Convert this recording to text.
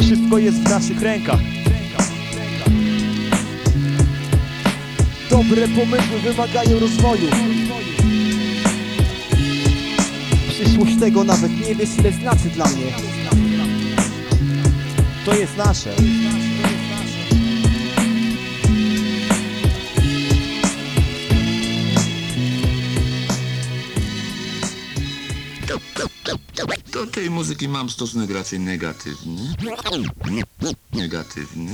Wszystko jest w naszych rękach. Dobre pomysły wymagają rozwoju. Przyszłość tego nawet nie wiesz ile znaczy dla mnie. To jest nasze. Do tej muzyki mam stosunek raczej negatywny. Negatywny.